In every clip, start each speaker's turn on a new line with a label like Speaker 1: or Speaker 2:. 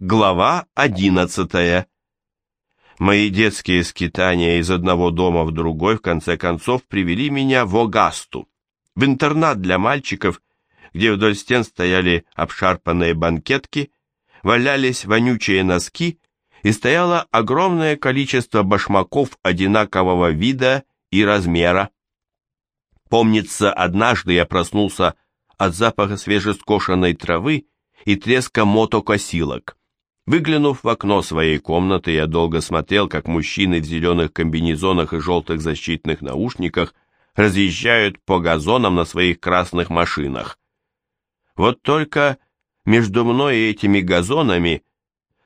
Speaker 1: Глава одиннадцатая. Мои детские скитания из одного дома в другой в конце концов привели меня в Огасту, в интернат для мальчиков, где вдоль стен стояли обшарпанные банкетки, валялись вонючие носки и стояло огромное количество башмаков одинакового вида и размера. Помнится, однажды я проснулся от запаха свежескошенной травы и треска мотокосилок. Выглянув в окно своей комнаты, я долго смотрел, как мужчины в зеленых комбинезонах и желтых защитных наушниках разъезжают по газонам на своих красных машинах. Вот только между мной и этими газонами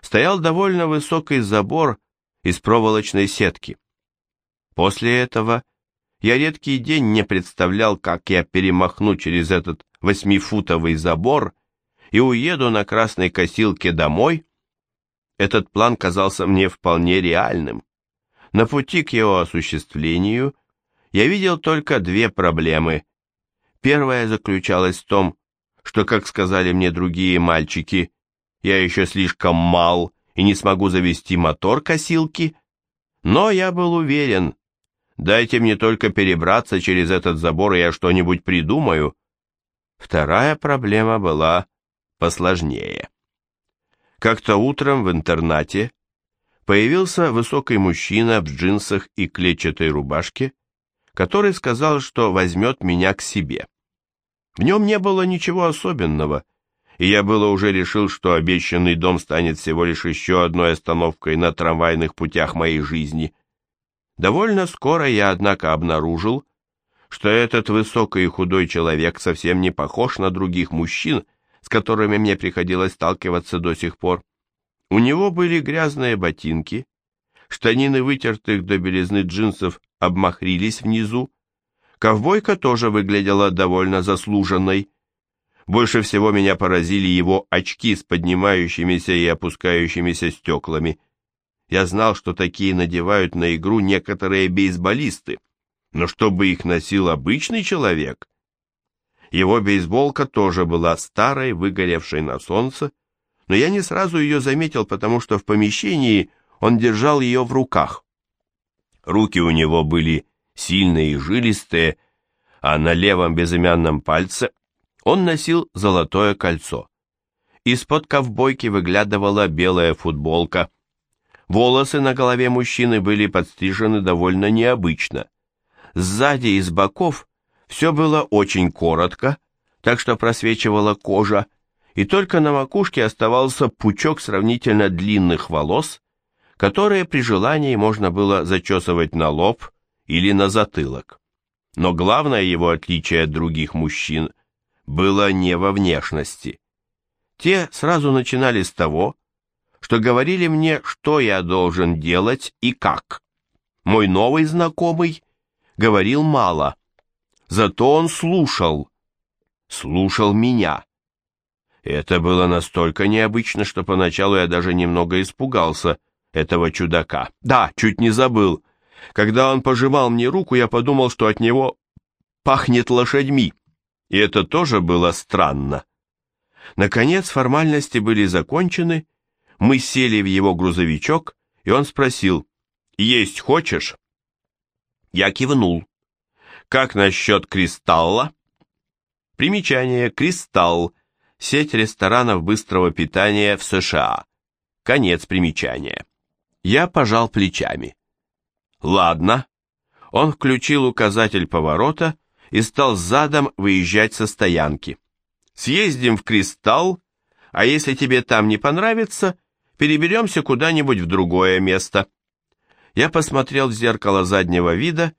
Speaker 1: стоял довольно высокий забор из проволочной сетки. После этого я редкий день не представлял, как я перемахну через этот восьмифутовый забор и уеду на красной косилке домой, этот план казался мне вполне реальным. На пути к его осуществлению я видел только две проблемы. Первая заключалась в том, что, как сказали мне другие мальчики, я еще слишком мал и не смогу завести мотор косилки, но я был уверен, дайте мне только перебраться через этот забор, и я что-нибудь придумаю. Вторая проблема была посложнее. Как-то утром в интернате появился высокий мужчина в джинсах и клетчатой рубашке, который сказал, что возьмет меня к себе. В нем не было ничего особенного, и я было уже решил, что обещанный дом станет всего лишь еще одной остановкой на трамвайных путях моей жизни. Довольно скоро я, однако, обнаружил, что этот высокий и худой человек совсем не похож на других мужчин, с которыми мне приходилось сталкиваться до сих пор. У него были грязные ботинки, штанины вытертых до белизны джинсов обмахрились внизу, ковбойка тоже выглядела довольно заслуженной. Больше всего меня поразили его очки с поднимающимися и опускающимися стеклами. Я знал, что такие надевают на игру некоторые бейсболисты, но чтобы их носил обычный человек, его бейсболка тоже была старой, выгоревшей на солнце, но я не сразу ее заметил, потому что в помещении он держал ее в руках. Руки у него были сильные и жилистые, а на левом безымянном пальце он носил золотое кольцо. Из-под ковбойки выглядывала белая футболка. Волосы на голове мужчины были подстрижены довольно необычно. Сзади и с боков все было очень коротко, так что просвечивала кожа, и только на макушке оставался пучок сравнительно длинных волос, которые при желании можно было зачесывать на лоб или на затылок. Но главное его отличие от других мужчин было не во внешности. Те сразу начинали с того, что говорили мне, что я должен делать и как. Мой новый знакомый говорил мало, Зато он слушал. Слушал меня. Это было настолько необычно, что поначалу я даже немного испугался этого чудака. Да, чуть не забыл. Когда он пожимал мне руку, я подумал, что от него пахнет лошадьми. И это тоже было странно. Наконец формальности были закончены, мы сели в его грузовичок, и он спросил, «Есть хочешь?» Я кивнул. Как насчет «Кристалла»? Примечание «Кристалл» – сеть ресторанов быстрого питания в США. Конец примечания. Я пожал плечами. Ладно. Он включил указатель поворота и стал задом выезжать со стоянки. Съездим в Кристалл, а если тебе там не понравится, переберемся куда-нибудь в другое место. Я посмотрел в зеркало заднего вида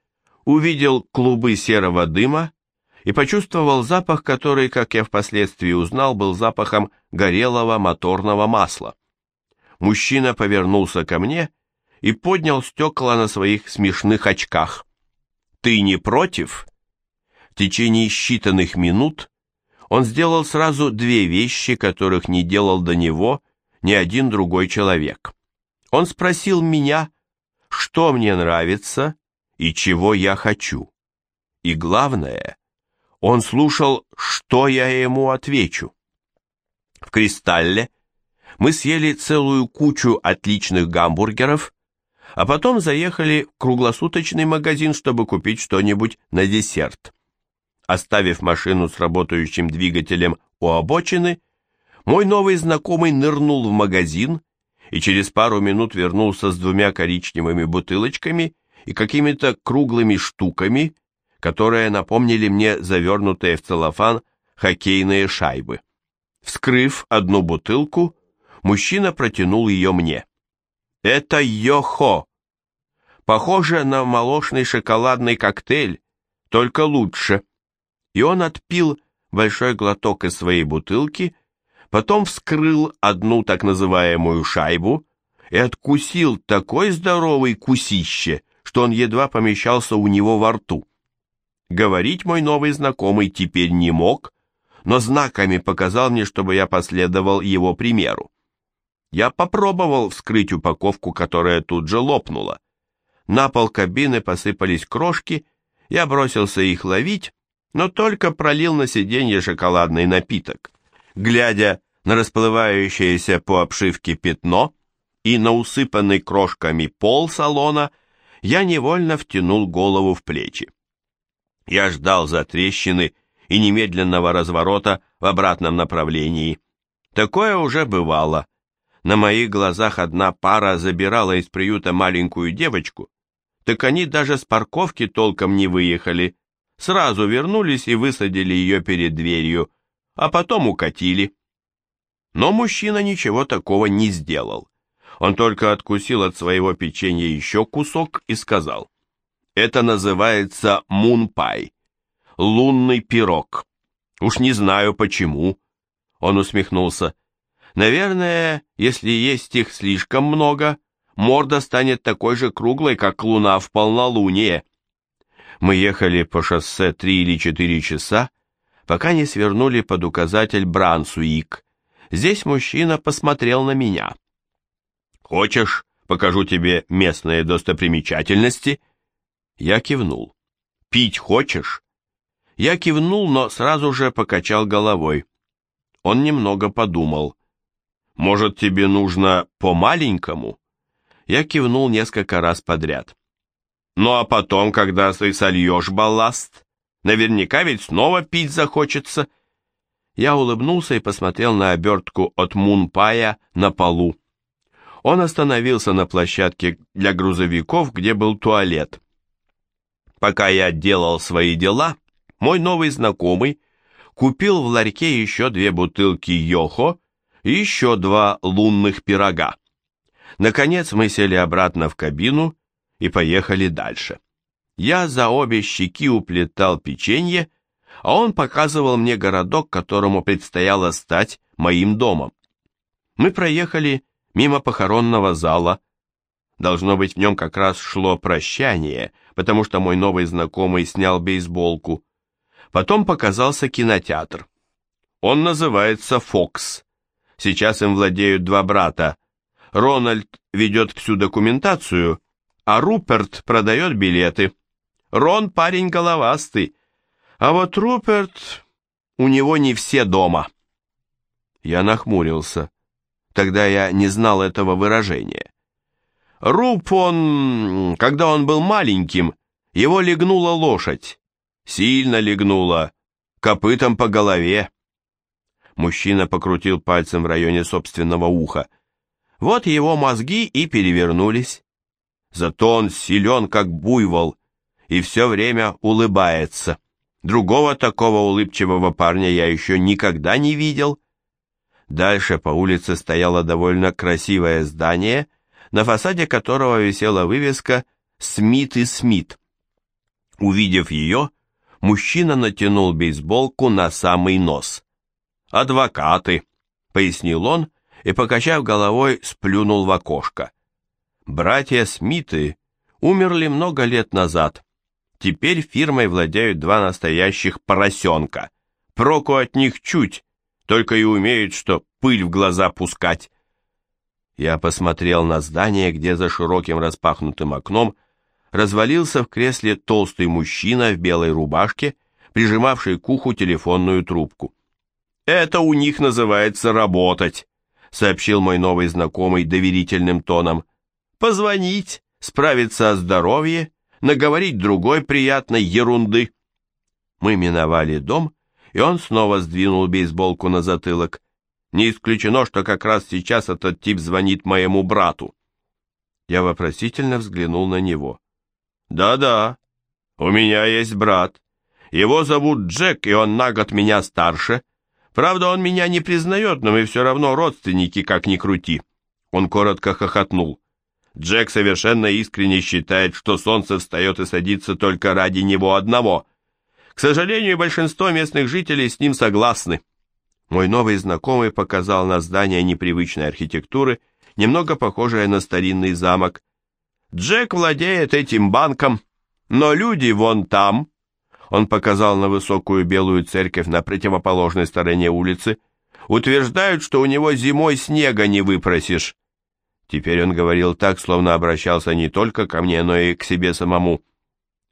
Speaker 1: увидел клубы серого дыма и почувствовал запах, который, как я впоследствии узнал, был запахом горелого моторного масла. Мужчина повернулся ко мне и поднял стекла на своих смешных очках. «Ты не против?» В течение считанных минут он сделал сразу две вещи, которых не делал до него ни один другой человек. Он спросил меня, что мне нравится и чего я хочу. И главное, он слушал, что я ему отвечу. В «Кристалле» Мы съели целую кучу отличных гамбургеров, а потом заехали в круглосуточный магазин, чтобы купить что-нибудь на десерт. Оставив машину с работающим двигателем у обочины, мой новый знакомый нырнул в магазин и через пару минут вернулся с двумя коричневыми бутылочками и какими-то круглыми штуками, которые напомнили мне завернутые в целлофан хоккейные шайбы. Вскрыв одну бутылку, мужчина протянул ее мне. «Это йохо. Похоже на молочный шоколадный коктейль, только лучше». И он отпил большой глоток из своей бутылки, потом вскрыл одну так называемую шайбу и откусил такой здоровый кусище, что он едва помещался у него во рту. Говорить мой новый знакомый теперь не мог, но знаками показал мне, чтобы я последовал его примеру. Я попробовал вскрыть упаковку, которая тут же лопнула. На пол кабины посыпались крошки, я бросился их ловить, но только пролил на сиденье шоколадный напиток. Глядя на расплывающееся по обшивке пятно и на усыпанный крошками пол салона, я невольно втянул голову в плечи. Я ждал за трещины и немедленного разворота в обратном направлении. Такое уже бывало. На моих глазах одна пара забирала из приюта маленькую девочку, так они даже с парковки толком не выехали, сразу вернулись и высадили ее перед дверью, а потом укатили. Но мужчина ничего такого не сделал. Он только откусил от своего печенья еще кусок и сказал, «Это называется мунпай, лунный пирог. Уж не знаю почему». Он усмехнулся. «Наверное, если есть их слишком много, морда станет такой же круглой, как луна в полнолуние». Мы ехали по шоссе три или четыре часа, пока не свернули под указатель Брансуик. Здесь мужчина посмотрел на меня. «Хочешь, покажу тебе местные достопримечательности?» Я кивнул. «Пить хочешь?» Я кивнул, но сразу же покачал головой. Он немного подумал. «Может, тебе нужно по-маленькому?» Я кивнул несколько раз подряд. Ну а потом, когда ты сольешь балласт, наверняка ведь снова пить захочется. Я улыбнулся и посмотрел на обертку от Мунпая на полу. Он остановился на площадке для грузовиков, где был туалет. Пока я делал свои дела, мой новый знакомый купил в ларьке еще две бутылки Йохо и еще два лунных пирога. Наконец мы сели обратно в кабину и поехали дальше. Я за обе щеки уплетал печенье, а он показывал мне городок, которому предстояло стать моим домом. Мы проехали мимо похоронного зала. Должно быть, в нем как раз шло прощание, потому что мой новый знакомый снял бейсболку. Потом показался кинотеатр. Он называется «Фокс». Сейчас им владеют два брата. Рональд ведет всю документацию, а Руперт продает билеты. Рон парень головастый, а вот Руперт... у него не все дома. Я нахмурился. Тогда я не знал этого выражения. Руп он... когда он был маленьким, его легнула лошадь. Сильно легнула, копытом по голове. Мужчина покрутил пальцем в районе собственного уха. Вот его мозги и перевернулись. Зато он силен, как буйвол, и все время улыбается. Другого такого улыбчивого парня я еще никогда не видел. Дальше по улице стояло довольно красивое здание, на фасаде которого висела вывеска «Смит и Смит». Увидев ее, мужчина натянул бейсболку на самый нос. «Адвокаты», — пояснил он и, покачав головой, сплюнул в окошко. Братья Смиты умерли много лет назад. Теперь фирмой владеют два настоящих поросенка. Проку от них чуть, только и умеют, что пыль в глаза пускать. Я посмотрел на здание, где за широким распахнутым окном развалился в кресле толстый мужчина в белой рубашке, прижимавший к уху телефонную трубку. «Это у них называется работать», сообщил мой новый знакомый доверительным тоном. «Позвонить, справиться о здоровье, наговорить другой приятной ерунды». Мы миновали дом, и он снова сдвинул бейсболку на затылок. Не исключено, что как раз сейчас этот тип звонит моему брату. Я вопросительно взглянул на него. «Да-да, у меня есть брат. Его зовут Джек, и он на год меня старше. Правда, он меня не признает, но мы все равно родственники, как ни крути». Он коротко хохотнул. Джек совершенно искренне считает, что солнце встает и садится только ради него одного. К сожалению, большинство местных жителей с ним согласны. Мой новый знакомый показал на здание непривычной архитектуры, немного похожее на старинный замок. Джек владеет этим банком, но люди вон там. Он показал на высокую белую церковь на противоположной стороне улицы. Утверждают, что у него зимой снега не выпросишь. Теперь он говорил так, словно обращался не только ко мне, но и к себе самому.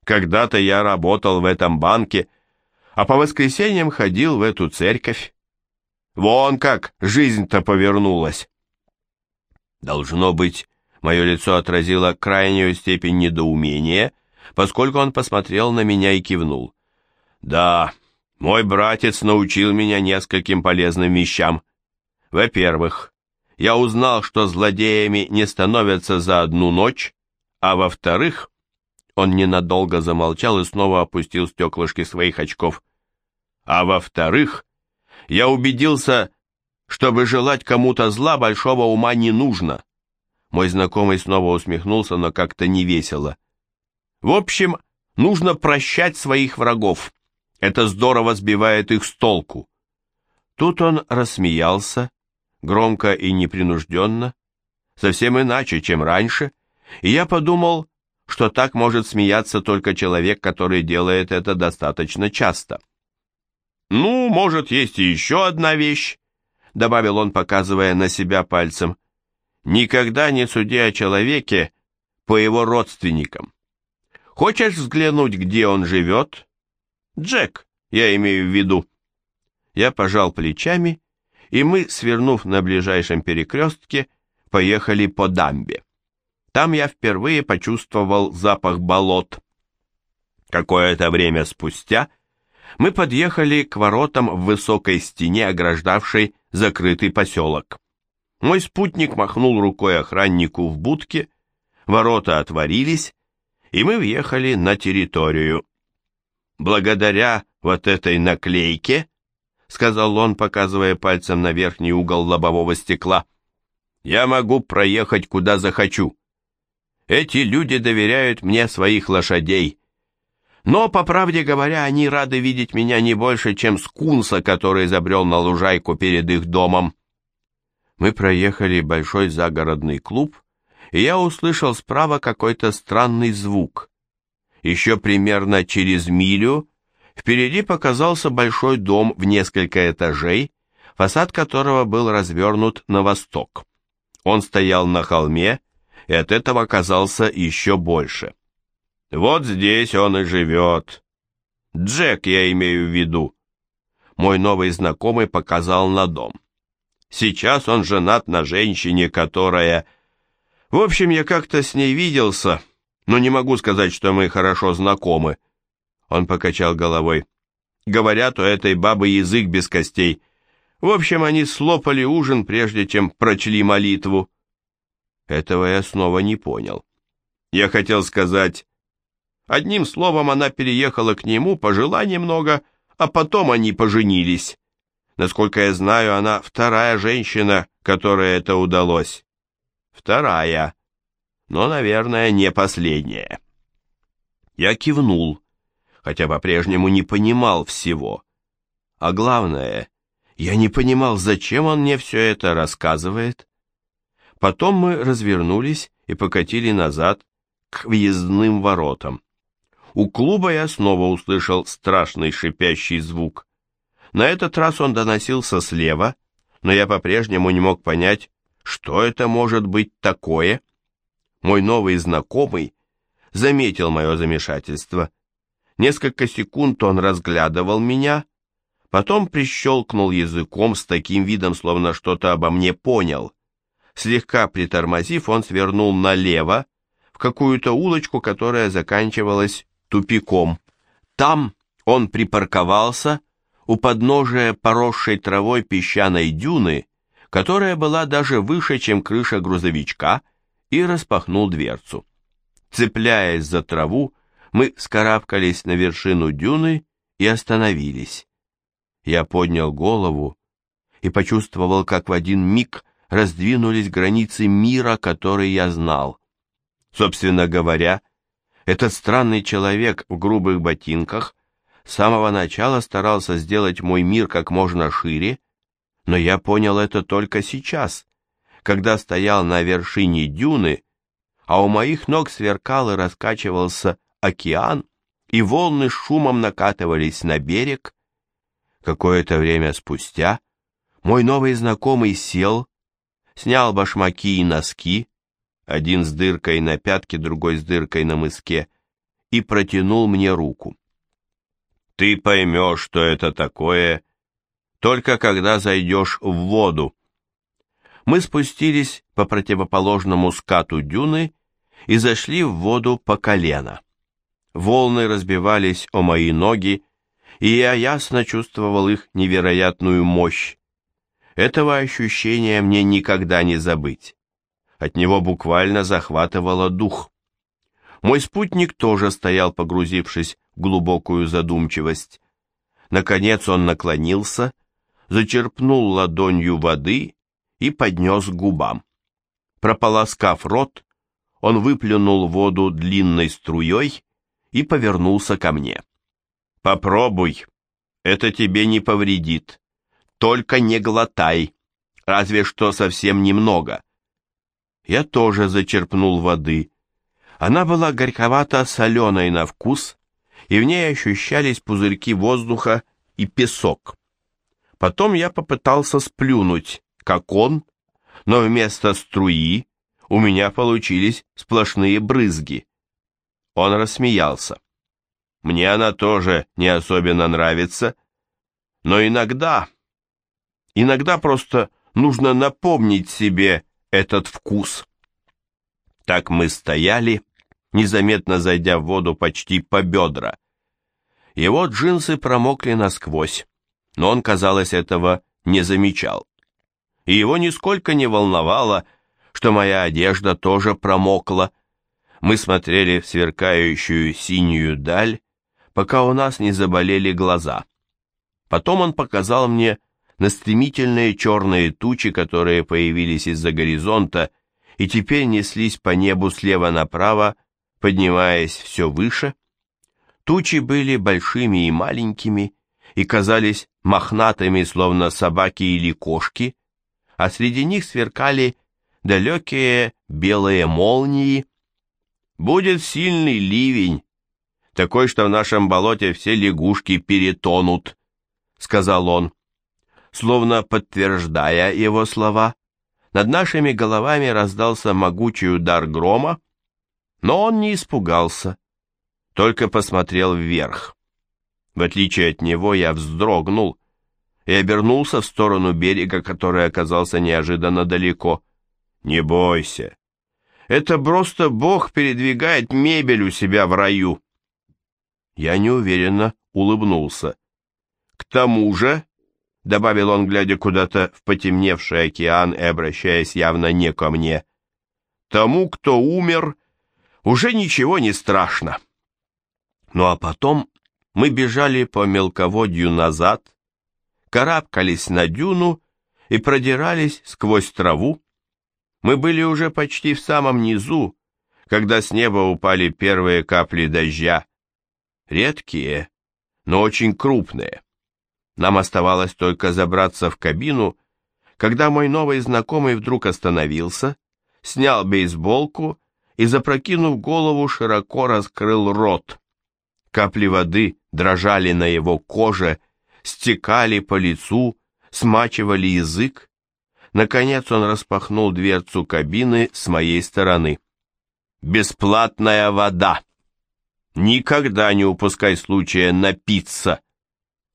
Speaker 1: Когда-то я работал в этом банке, а по воскресеньям ходил в эту церковь. Вон как жизнь-то повернулась. Должно быть, мое лицо отразило крайнюю степень недоумения, поскольку он посмотрел на меня и кивнул. Да, мой братец научил меня нескольким полезным вещам. Во-первых, я узнал, что злодеями не становятся за одну ночь, а во-вторых, он ненадолго замолчал и снова опустил стеклышки своих очков. А во-вторых, я убедился, чтобы желать кому-то зла, большого ума не нужно. Мой знакомый снова усмехнулся, но как-то невесело. В общем, нужно прощать своих врагов. Это здорово сбивает их с толку. Тут он рассмеялся, громко и непринужденно, совсем иначе, чем раньше, и я подумал, что так может смеяться только человек, который делает это достаточно часто. «Ну, может, есть и еще одна вещь», — добавил он, показывая на себя пальцем. «Никогда не суди о человеке по его родственникам. Хочешь взглянуть, где он живет? Джек, я имею в виду». Я пожал плечами и мы, свернув на ближайшем перекрестке, поехали по дамбе. Там я впервые почувствовал запах болот. Какое-то время спустя мы подъехали к воротам в высокой стене, ограждавшей закрытый поселок. Мой спутник махнул рукой охраннику в будке, ворота отворились, и мы въехали на территорию. Благодаря вот этой наклейке — сказал он, показывая пальцем на верхний угол лобового стекла. «Я могу проехать, куда захочу. Эти люди доверяют мне своих лошадей. Но, по правде говоря, они рады видеть меня не больше, чем скунса, который забрел на лужайку перед их домом». Мы проехали большой загородный клуб, и я услышал справа какой-то странный звук. Еще примерно через милю Впереди показался большой дом в несколько этажей, фасад которого был развернут на восток. Он стоял на холме, и от этого казался еще больше. Вот здесь он и живет. Джек, я имею в виду. Мой новый знакомый показал на дом. Сейчас он женат на женщине, которая... В общем, я как-то с ней виделся, но не могу сказать, что мы хорошо знакомы. Он покачал головой. Говорят, у этой бабы язык без костей. В общем, они слопали ужин, прежде чем прочли молитву. Этого я снова не понял. Я хотел сказать... Одним словом, она переехала к нему, пожила немного, а потом они поженились. Насколько я знаю, она вторая женщина, которой это удалось. Вторая, но, наверное, не последняя. Я кивнул хотя по-прежнему не понимал всего. А главное, я не понимал, зачем он мне все это рассказывает. Потом мы развернулись и покатили назад к въездным воротам. У клуба я снова услышал страшный шипящий звук. На этот раз он доносился слева, но я по-прежнему не мог понять, что это может быть такое. Мой новый знакомый заметил мое замешательство Несколько секунд он разглядывал меня, Потом прищелкнул языком с таким видом, словно что-то обо мне понял. Слегка притормозив, он свернул налево, в какую-то улочку, которая заканчивалась тупиком. Там он припарковался у подножия поросшей травой песчаной дюны, которая была даже выше, чем крыша грузовичка, и распахнул дверцу. Цепляясь за траву, мы скарабкались на вершину дюны и остановились. Я поднял голову и почувствовал, как в один миг раздвинулись границы мира, который я знал. Собственно говоря, этот странный человек в грубых ботинках с самого начала старался сделать мой мир как можно шире, но я понял это только сейчас, когда стоял на вершине дюны, а у моих ног сверкал и раскачивался океан, и волны шумом накатывались на берег. Какое-то время спустя мой новый знакомый сел, снял башмаки и носки, один с дыркой на пятке, другой с дыркой на мыске, и протянул мне руку. «Ты поймешь, что это такое, только когда зайдешь в воду». Мы спустились по противоположному скату дюны и зашли в воду по колено. Волны разбивались о мои ноги, и я ясно чувствовал их невероятную мощь. Этого ощущения мне никогда не забыть. От него буквально захватывало дух. Мой спутник тоже стоял, погрузившись в глубокую задумчивость. Наконец он наклонился, зачерпнул ладонью воды и поднес к губам. Прополоскав рот, он выплюнул воду длинной струей и повернулся ко мне. «Попробуй, это тебе не повредит. Только не глотай, разве что совсем немного. Я тоже зачерпнул воды. Она была горьковато-соленой на вкус, и в ней ощущались пузырьки воздуха и песок. Потом я попытался сплюнуть, как он, но вместо струи у меня получились сплошные брызги. Он рассмеялся. Мне она тоже не особенно нравится, но иногда Иногда просто нужно напомнить себе этот вкус. Так мы стояли, незаметно зайдя в воду почти по бедра. Его джинсы промокли насквозь, но он, казалось, этого не замечал. И его нисколько не волновало, что моя одежда тоже промокла. Мы смотрели в сверкающую синюю даль, пока у нас не заболели глаза. Потом он показал мне на стремительные черные тучи, которые появились из-за горизонта и теперь неслись по небу слева направо, поднимаясь все выше. Тучи были большими и маленькими и казались мохнатыми, словно собаки или кошки, а среди них сверкали далекие белые молнии. Будет сильный ливень, такой, что в нашем болоте все лягушки перетонут, — сказал он. Словно подтверждая его слова, над нашими головами раздался могучий удар грома, но он не испугался, только посмотрел вверх. В отличие от него я вздрогнул и обернулся в сторону берега, который оказался неожиданно далеко. «Не бойся, это просто Бог передвигает мебель у себя в раю». Я неуверенно улыбнулся. «К тому же добавил он, глядя куда-то в потемневший океан и обращаясь явно не ко мне. Тому, кто умер, уже ничего не страшно. Ну а потом мы бежали по мелководью назад, карабкались на дюну и продирались сквозь траву. Мы были уже почти в самом низу, когда с неба упали первые капли дождя. Редкие, но очень крупные. Нам оставалось только забраться в кабину, когда мой новый знакомый вдруг остановился, снял бейсболку и, запрокинув голову, широко раскрыл рот. Капли воды дрожали на его коже, стекали по лицу, смачивали язык. Наконец он распахнул дверцу кабины с моей стороны. «Бесплатная вода! Никогда не упускай случая напиться!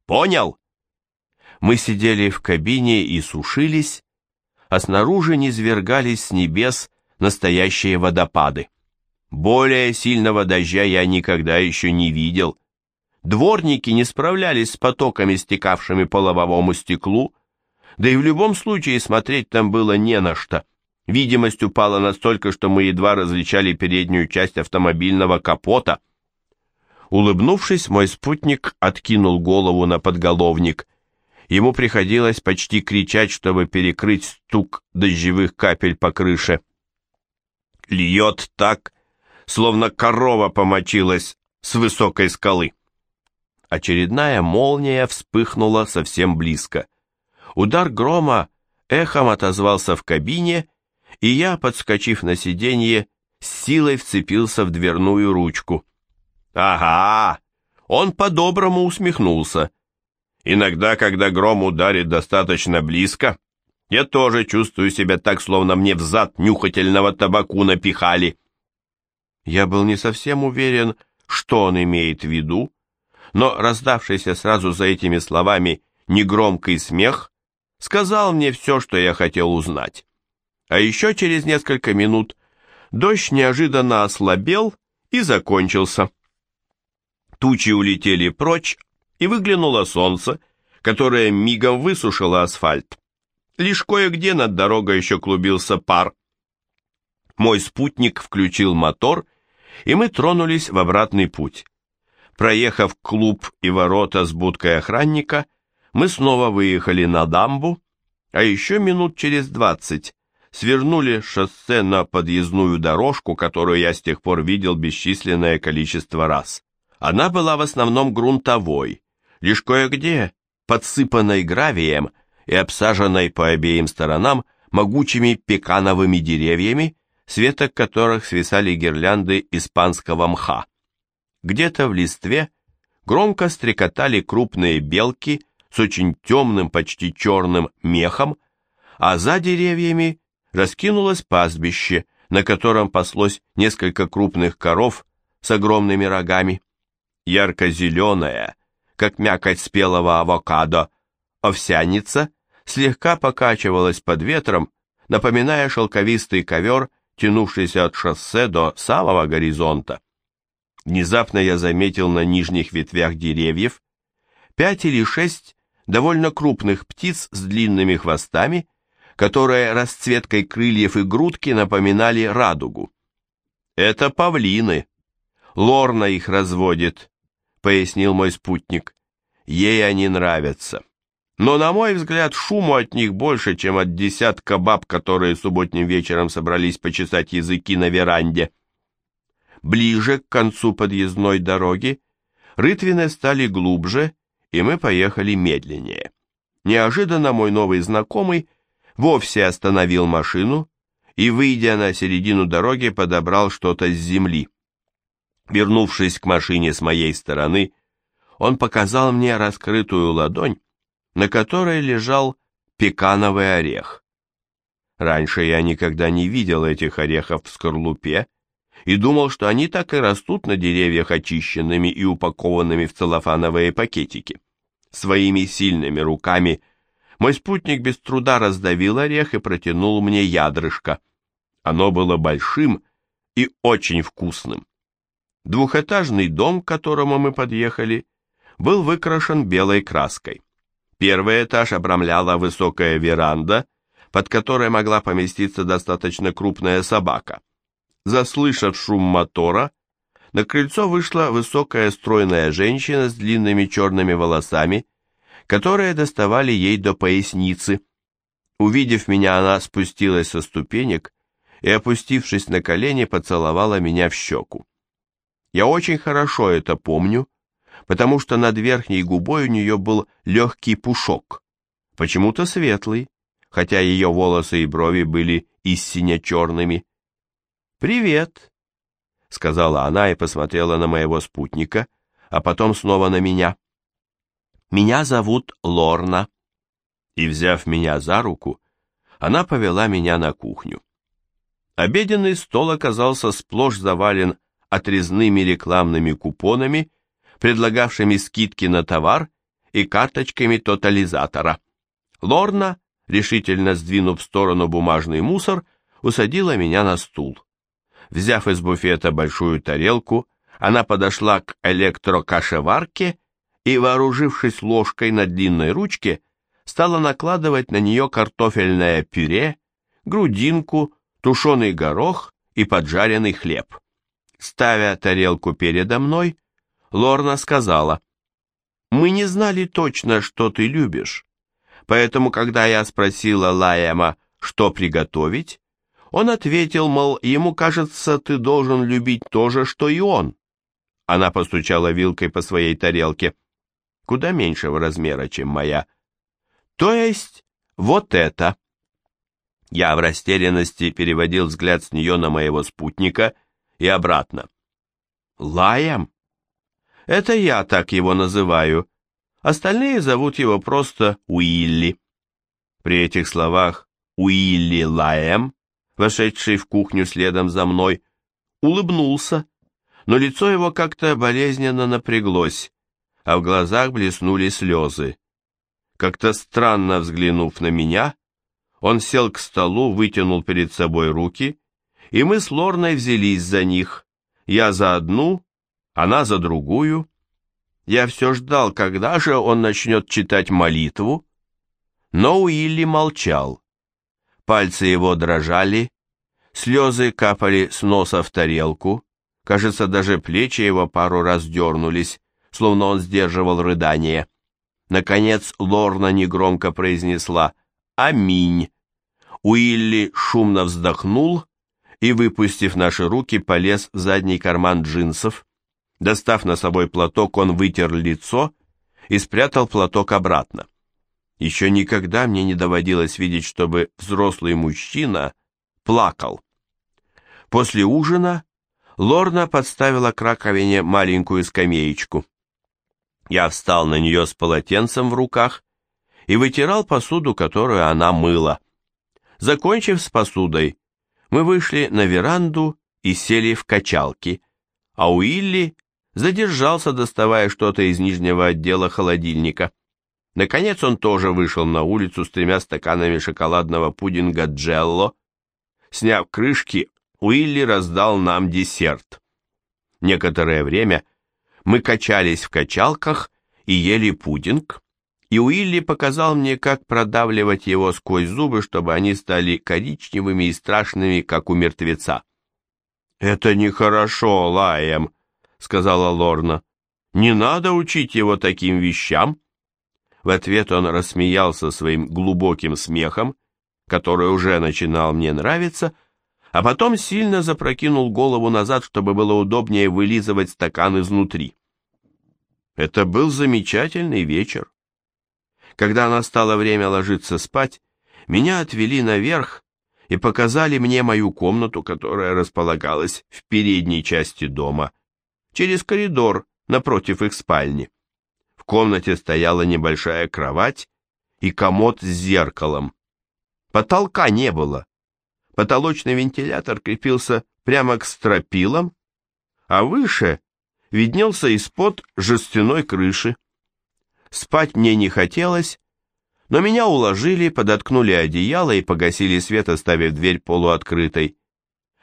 Speaker 1: Понял?» Мы сидели в кабине и сушились, а снаружи низвергались с небес настоящие водопады. Более сильного дождя я никогда еще не видел. Дворники не справлялись с потоками, стекавшими по лобовому стеклу, да и в любом случае смотреть там было не на что. Видимость упала настолько, что мы едва различали переднюю часть автомобильного капота. Улыбнувшись, мой спутник откинул голову на подголовник. Ему приходилось почти кричать, чтобы перекрыть стук дождевых капель по крыше. Льет так, словно корова помочилась с высокой скалы. Очередная молния вспыхнула совсем близко. Удар грома эхом отозвался в кабине, и я, подскочив на сиденье, с силой вцепился в дверную ручку. «Ага!» Он по-доброму усмехнулся. «Иногда, когда гром ударит достаточно близко, я тоже чувствую себя так, словно мне в зад нюхательного табаку напихали». Я был не совсем уверен, что он имеет в виду, но раздавшийся сразу за этими словами негромкий смех сказал мне все, что я хотел узнать. А еще через несколько минут дождь неожиданно ослабел и закончился. Тучи улетели прочь, и выглянуло солнце, которое мигом высушило асфальт. Лишь кое-где над дорогой еще клубился пар. Мой спутник включил мотор, и мы тронулись в обратный путь. Проехав клуб и ворота с будкой охранника, мы снова выехали на дамбу, а еще минут через двадцать свернули шоссе на подъездную дорожку, которую я с тех пор видел бесчисленное количество раз. Она была в основном грунтовой, лишь кое-где подсыпанной гравием и обсаженной по обеим сторонам могучими пекановыми деревьями, с веток которых свисали гирлянды испанского мха. Где-то в листве громко стрекотали крупные белки с очень темным, почти черным мехом, а за деревьями раскинулось пастбище, на котором паслось несколько крупных коров с огромными рогами. Ярко-зеленая, как мякоть спелого авокадо, овсяница слегка покачивалась под ветром, напоминая шелковистый ковер, тянувшийся от шоссе до самого горизонта. Внезапно я заметил на нижних ветвях деревьев пять или шесть довольно крупных птиц с длинными хвостами, которые расцветкой крыльев и грудки напоминали радугу. «Это павлины. Лорна их разводит», — пояснил мой спутник. «Ей они нравятся. Но, на мой взгляд, шуму от них больше, чем от десятка баб, которые субботним вечером собрались почесать языки на веранде». Ближе к концу подъездной дороги рытвины стали глубже, и мы поехали медленнее. Неожиданно мой новый знакомый вовсе остановил машину и, выйдя на середину дороги, подобрал что-то с земли. Вернувшись к машине с моей стороны, он показал мне раскрытую ладонь, на которой лежал пекановый орех. Раньше я никогда не видел этих орехов в скорлупе и думал, что они так и растут на деревьях очищенными и упакованными в целлофановые пакетики. Своими сильными руками мой спутник без труда раздавил орех и протянул мне ядрышко. Оно было большим и очень вкусным. Двухэтажный дом, к которому мы подъехали, был выкрашен белой краской. Первый этаж обрамляла высокая веранда, под которой могла поместиться достаточно крупная собака. Заслышав шум мотора, на крыльцо вышла высокая стройная женщина с длинными черными волосами, которые доставали ей до поясницы. Увидев меня, она спустилась со ступенек и, опустившись на колени, поцеловала меня в щеку. Я очень хорошо это помню, потому что над верхней губой у нее был легкий пушок, почему-то светлый, хотя ее волосы и брови были истинно черными. «Привет», — сказала она и посмотрела на моего спутника, а потом снова на меня. «Меня зовут Лорна». И, взяв меня за руку, она повела меня на кухню. Обеденный стол оказался сплошь завален отрезными рекламными купонами, предлагавшими скидки на товар и карточками тотализатора. Лорна, решительно сдвинув в сторону бумажный мусор, усадила меня на стул. Взяв из буфета большую тарелку, она подошла к электрокашеварке и, вооружившись ложкой на длинной ручке, стала накладывать на нее картофельное пюре, грудинку, тушеный горох и поджаренный хлеб. Ставя тарелку передо мной, Лорна сказала, «Мы не знали точно, что ты любишь, поэтому, когда я спросила Лаэма, что приготовить, он ответил, мол, ему кажется, ты должен любить то же, что и он. Она постучала вилкой по своей тарелке, куда меньшего размера, чем моя. То есть вот это. Я в растерянности переводил взгляд с нее на моего спутника и обратно. Лаем? Это я так его называю. Остальные зовут его просто Уилли. При этих словах Уилли Лаем вошедший в кухню следом за мной, улыбнулся, но лицо его как-то болезненно напряглось, а в глазах блеснули слезы. Как-то странно взглянув на меня, он сел к столу, вытянул перед собой руки, и мы с Лорной взялись за них, я за одну, она за другую. Я все ждал, когда же он начнет читать молитву, но Уилли молчал. Пальцы его дрожали, слезы капали с носа в тарелку, кажется, даже плечи его пару раз дернулись, словно он сдерживал рыдание. Наконец Лорна негромко произнесла «Аминь». Уилли шумно вздохнул и, выпустив наши руки, полез в задний карман джинсов. Достав на собой платок, он вытер лицо и спрятал платок обратно. Еще никогда мне не доводилось видеть, чтобы взрослый мужчина плакал. После ужина Лорна подставила к раковине маленькую скамеечку. Я встал на нее с полотенцем в руках и вытирал посуду, которую она мыла. Закончив с посудой, мы вышли на веранду и сели в качалки, а Уилли задержался, доставая что-то из нижнего отдела холодильника. Наконец он тоже вышел на улицу с тремя стаканами шоколадного пудинга Джелло. Сняв крышки, Уилли раздал нам десерт. Некоторое время мы качались в качалках и ели пудинг, и Уилли показал мне, как продавливать его сквозь зубы, чтобы они стали коричневыми и страшными, как у мертвеца. «Это нехорошо, Лаем», — сказала Лорна. «Не надо учить его таким вещам». В ответ он рассмеялся своим глубоким смехом, который уже начинал мне нравиться, а потом сильно запрокинул голову назад, чтобы было удобнее вылизывать стакан изнутри. Это был замечательный вечер. Когда настало время ложиться спать, меня отвели наверх и показали мне мою комнату, которая располагалась в передней части дома, через коридор напротив их спальни. В комнате стояла небольшая кровать и комод с зеркалом. Потолка не было. Потолочный вентилятор крепился прямо к стропилам, а выше виднелся из-под жестяной крыши. Спать мне не хотелось, но меня уложили, подоткнули одеяло и погасили свет, оставив дверь полуоткрытой.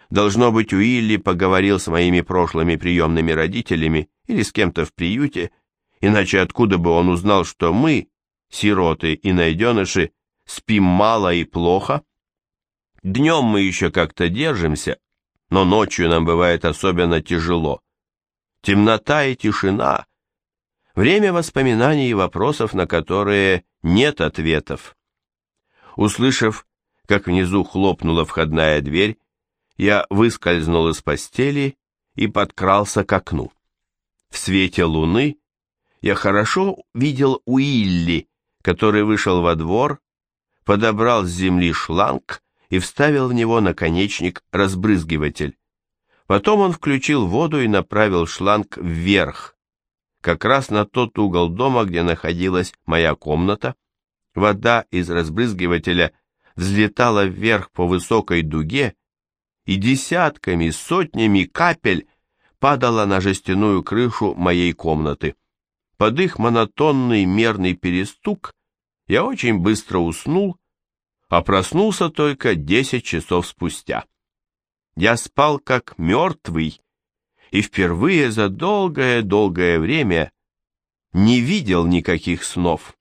Speaker 1: Должно быть, Уилли поговорил с моими прошлыми приемными родителями или с кем-то в приюте, Иначе откуда бы он узнал, что мы, сироты и найденыши, спим мало и плохо? Днем мы еще как-то держимся, но ночью нам бывает особенно тяжело. Темнота и тишина — время воспоминаний и вопросов, на которые нет ответов. Услышав, как внизу хлопнула входная дверь, я выскользнул из постели и подкрался к окну. В свете луны я хорошо видел Уилли, который вышел во двор, подобрал с земли шланг и вставил в него наконечник разбрызгиватель. Потом он включил воду и направил шланг вверх, как раз на тот угол дома, где находилась моя комната. Вода из разбрызгивателя взлетала вверх по высокой дуге и десятками, сотнями капель падала на жестяную крышу моей комнаты. под их монотонный мерный перестук я очень быстро уснул, а проснулся только десять часов спустя. Я спал как мертвый и впервые за долгое-долгое время не видел никаких снов.